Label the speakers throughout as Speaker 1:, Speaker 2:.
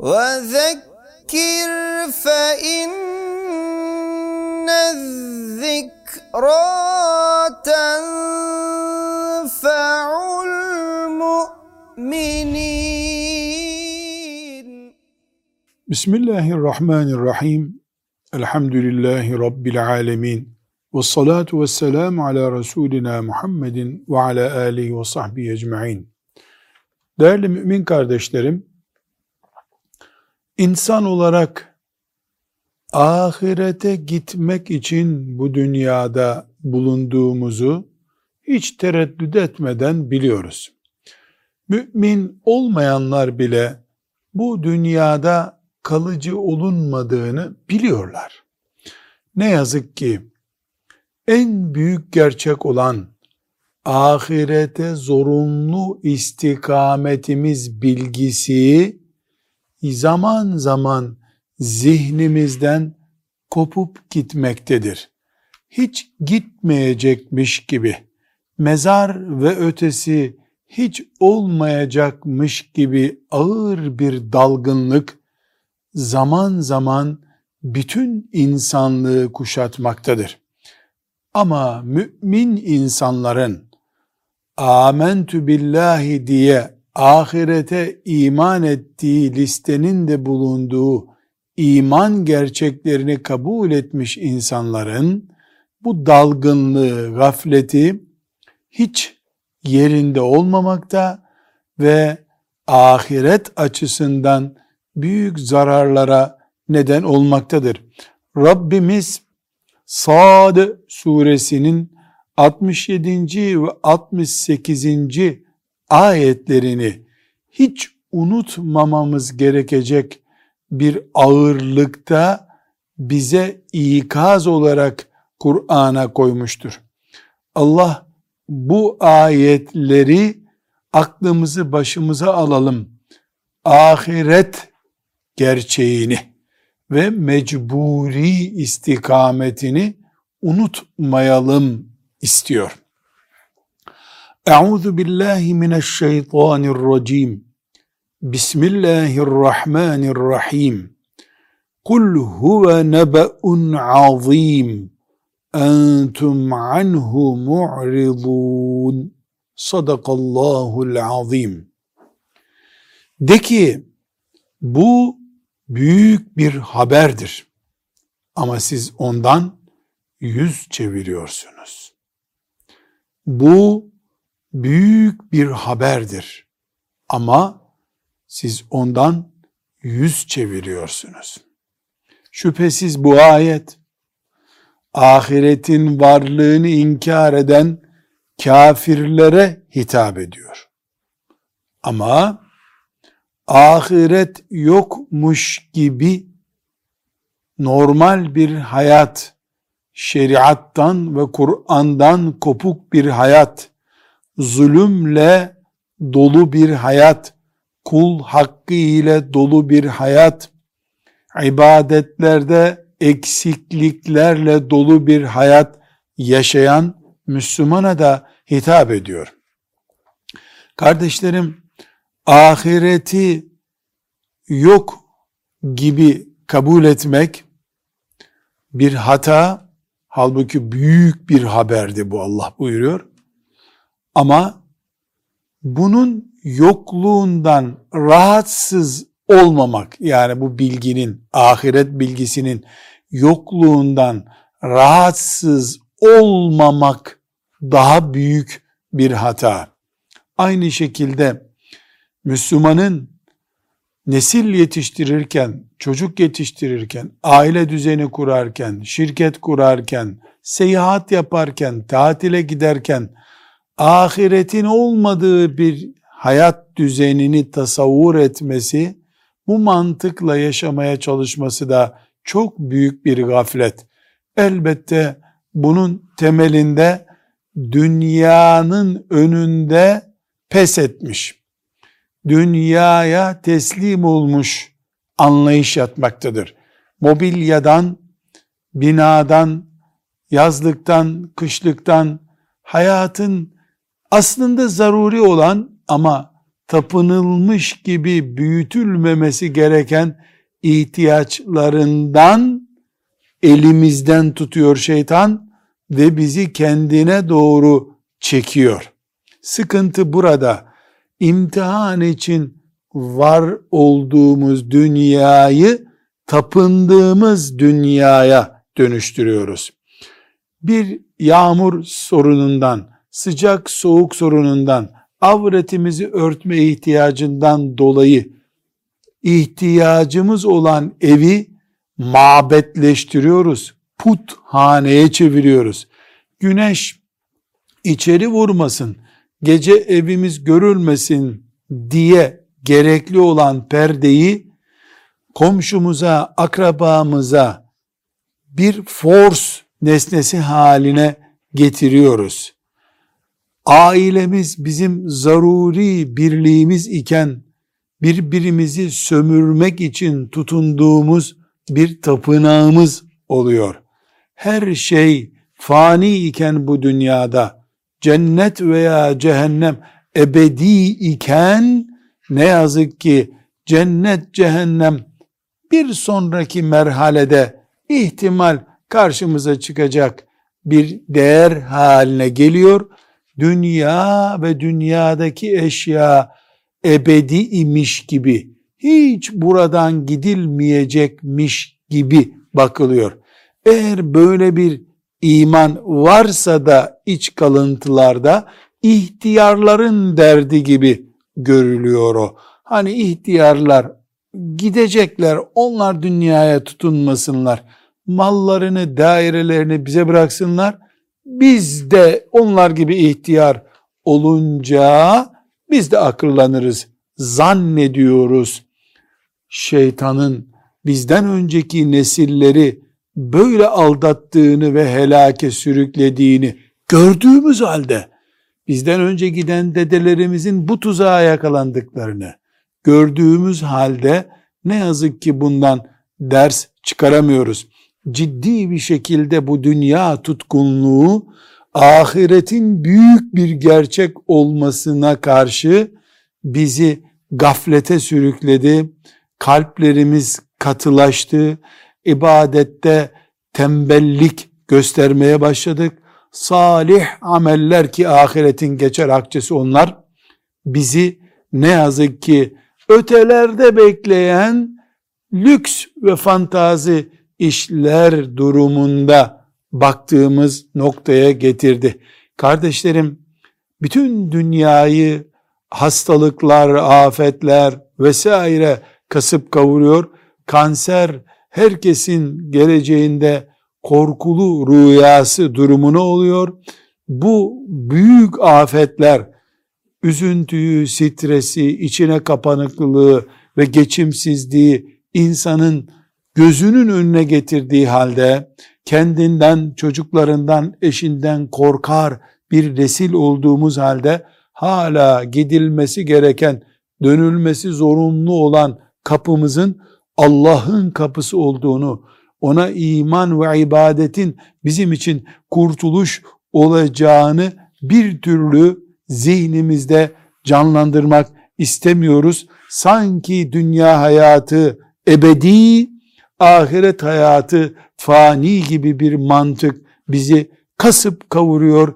Speaker 1: وذكر فإن الذكرى تنفع المؤمنين
Speaker 2: بسم الله الرحمن الرحيم الحمد لله رب العالمين والصلاة والسلام على Resulina Muhammedin ve ala alihi ve sahbihi ecma'in. Değerli mümin kardeşlerim, insan olarak ahirete gitmek için bu dünyada bulunduğumuzu hiç tereddüt etmeden biliyoruz. Mümin olmayanlar bile bu dünyada kalıcı olunmadığını biliyorlar. Ne yazık ki en büyük gerçek olan ahirete zorunlu istikametimiz bilgisi zaman zaman zihnimizden kopup gitmektedir. Hiç gitmeyecekmiş gibi, mezar ve ötesi hiç olmayacakmış gibi ağır bir dalgınlık zaman zaman bütün insanlığı kuşatmaktadır. Ama mümin insanların amentü billahi diye ahirete iman ettiği listenin de bulunduğu iman gerçeklerini kabul etmiş insanların bu dalgınlığı, gafleti hiç yerinde olmamakta ve ahiret açısından büyük zararlara neden olmaktadır. Rabbimiz Sad suresinin 67. ve 68. ayetlerini hiç unutmamamız gerekecek bir ağırlıkta bize ikaz olarak Kur'an'a koymuştur. Allah bu ayetleri aklımızı başımıza alalım. Ahiret gerçeğini ve mecburi istikametini unutmayalım istiyor. Euzu billahi mineşşeytanirracim. Bismillahirrahmanirrahim. Kul huve nebe'un azim. Entum anhu mu'ridun. Sadakallahul azim. De ki bu büyük bir haberdir. Ama siz ondan yüz çeviriyorsunuz. Bu büyük bir haberdir. Ama siz ondan yüz çeviriyorsunuz. Şüphesiz bu ayet ahiretin varlığını inkar eden kafirlere hitap ediyor. Ama ahiret yokmuş gibi normal bir hayat, şeriattan ve Kur'an'dan kopuk bir hayat, zulümle dolu bir hayat, kul hakkı ile dolu bir hayat, ibadetlerde eksikliklerle dolu bir hayat yaşayan Müslümana da hitap ediyor. Kardeşlerim, ahireti yok gibi kabul etmek bir hata, halbuki büyük bir haberdi bu Allah buyuruyor. Ama bunun yokluğundan rahatsız olmamak, yani bu bilginin, ahiret bilgisinin yokluğundan rahatsız olmamak daha büyük bir hata. Aynı şekilde Müslümanın nesil yetiştirirken, çocuk yetiştirirken, aile düzeni kurarken, şirket kurarken, seyahat yaparken, tatile giderken, ahiretin olmadığı bir hayat düzenini tasavvur etmesi, bu mantıkla yaşamaya çalışması da çok büyük bir gaflet. Elbette bunun temelinde dünyanın önünde pes etmiş, dünyaya teslim olmuş anlayış yatmaktadır. Mobilyadan, binadan, yazlıktan, kışlıktan, hayatın aslında zaruri olan ama tapınılmış gibi büyütülmemesi gereken ihtiyaçlarından elimizden tutuyor şeytan ve bizi kendine doğru çekiyor. Sıkıntı burada. İmtihan için var olduğumuz dünyayı tapındığımız dünyaya dönüştürüyoruz. Bir yağmur sorunundan, sıcak soğuk sorunundan, avretimizi örtme ihtiyacından dolayı ihtiyacımız olan evi mabetleştiriyoruz. Puthaneye çeviriyoruz. Güneş içeri vurmasın, gece evimiz görülmesin diye gerekli olan perdeyi komşumuza, akrabamıza bir force nesnesi haline getiriyoruz. Ailemiz bizim zaruri birliğimiz iken birbirimizi sömürmek için tutunduğumuz bir tapınağımız oluyor. Her şey fani iken bu dünyada cennet veya cehennem ebedi iken ne yazık ki cennet cehennem bir sonraki merhalede ihtimal karşımıza çıkacak bir değer haline geliyor. Dünya ve dünyadaki eşya ebedi imiş gibi, hiç buradan gidilmeyecekmiş gibi bakılıyor. Eğer böyle bir iman varsa da iç kalıntılarda ihtiyarların derdi gibi görülüyor o. Hani ihtiyarlar gidecekler, onlar dünyaya tutunmasınlar. Mallarını, dairelerini bize bıraksınlar. Biz de onlar gibi ihtiyar olunca biz de akıllanırız, zannediyoruz. Şeytanın bizden önceki nesilleri böyle aldattığını ve helake sürüklediğini gördüğümüz halde bizden önce giden dedelerimizin bu tuzağa yakalandıklarını gördüğümüz halde ne yazık ki bundan ders çıkaramıyoruz. Ciddi bir şekilde bu dünya tutkunluğu ahiretin büyük bir gerçek olmasına karşı bizi gaflete sürükledi. Kalplerimiz katılaştı. İbadette tembellik göstermeye başladık. Salih ameller ki ahiretin geçer akçesi onlar bizi ne yazık ki ötelerde bekleyen lüks ve fantazi işler durumunda baktığımız noktaya getirdi. Kardeşlerim, bütün dünyayı hastalıklar, afetler vesaire kasıp kavuruyor. Kanser herkesin geleceğinde korkulu rüyası durumuna oluyor. Bu büyük afetler üzüntüyü, stresi, içine kapanıklılığı ve geçimsizliği insanın gözünün önüne getirdiği halde kendinden, çocuklarından, eşinden korkar bir resil olduğumuz halde hala gidilmesi gereken, dönülmesi zorunlu olan kapımızın Allah'ın kapısı olduğunu, ona iman ve ibadetin bizim için kurtuluş olacağını bir türlü zihnimizde canlandırmak istemiyoruz. Sanki dünya hayatı ebedi, ahiret hayatı fani gibi bir mantık bizi kasıp kavuruyor.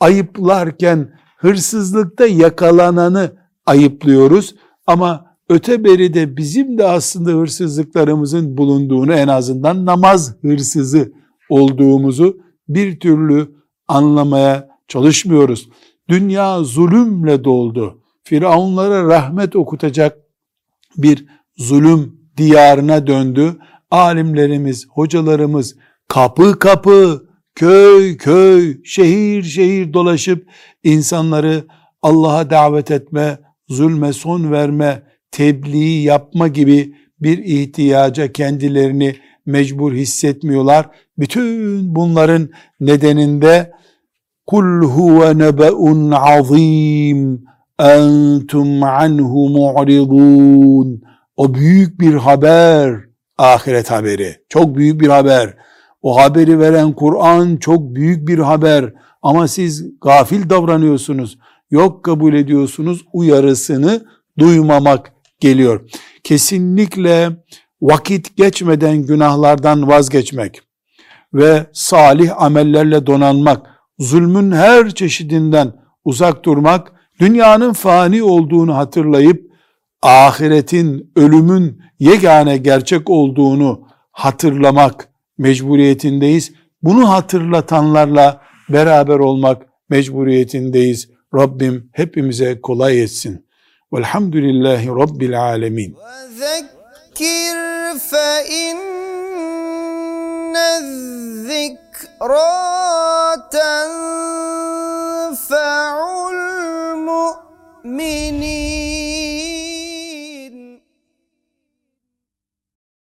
Speaker 2: Ayıplarken hırsızlıkta yakalananı ayıplıyoruz ama öte beri de bizim de aslında hırsızlıklarımızın bulunduğunu en azından namaz hırsızı olduğumuzu bir türlü anlamaya çalışmıyoruz. Dünya zulümle doldu. Firavunlara rahmet okutacak bir zulüm diyarına döndü. Alimlerimiz, hocalarımız kapı kapı, köy köy, şehir şehir dolaşıp insanları Allah'a davet etme, zulme son verme, tebliğ yapma gibi bir ihtiyaca kendilerini mecbur hissetmiyorlar. Bütün bunların nedeninde kul huve nebe'un azim entum anhu mu'ridun o büyük bir haber ahiret haberi. Çok büyük bir haber. O haberi veren Kur'an çok büyük bir haber. Ama siz gafil davranıyorsunuz. Yok kabul ediyorsunuz uyarısını duymamak geliyor. Kesinlikle vakit geçmeden günahlardan vazgeçmek ve salih amellerle donanmak, zulmün her çeşidinden uzak durmak, dünyanın fani olduğunu hatırlayıp ahiretin, ölümün yegane gerçek olduğunu hatırlamak mecburiyetindeyiz. Bunu hatırlatanlarla beraber olmak mecburiyetindeyiz. Rabbim hepimize kolay etsin. Velhamdülillahi Rabbil alemin.
Speaker 1: Zekir fe inne.